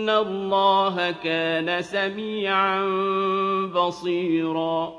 إِنَّ اللَّهَ كَانَ سَمِيعًا بَصِيرًا